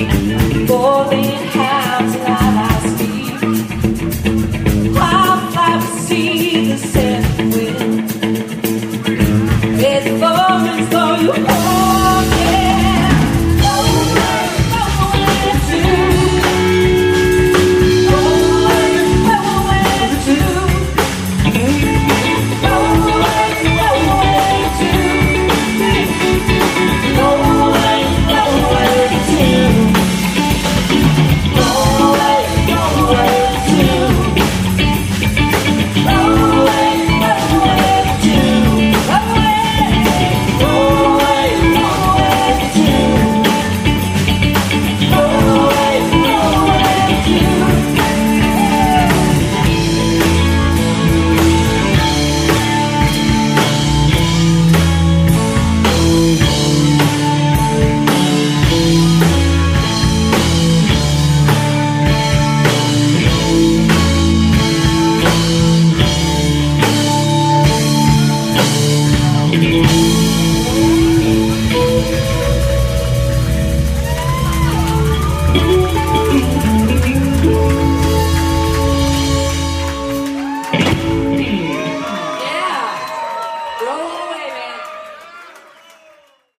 Before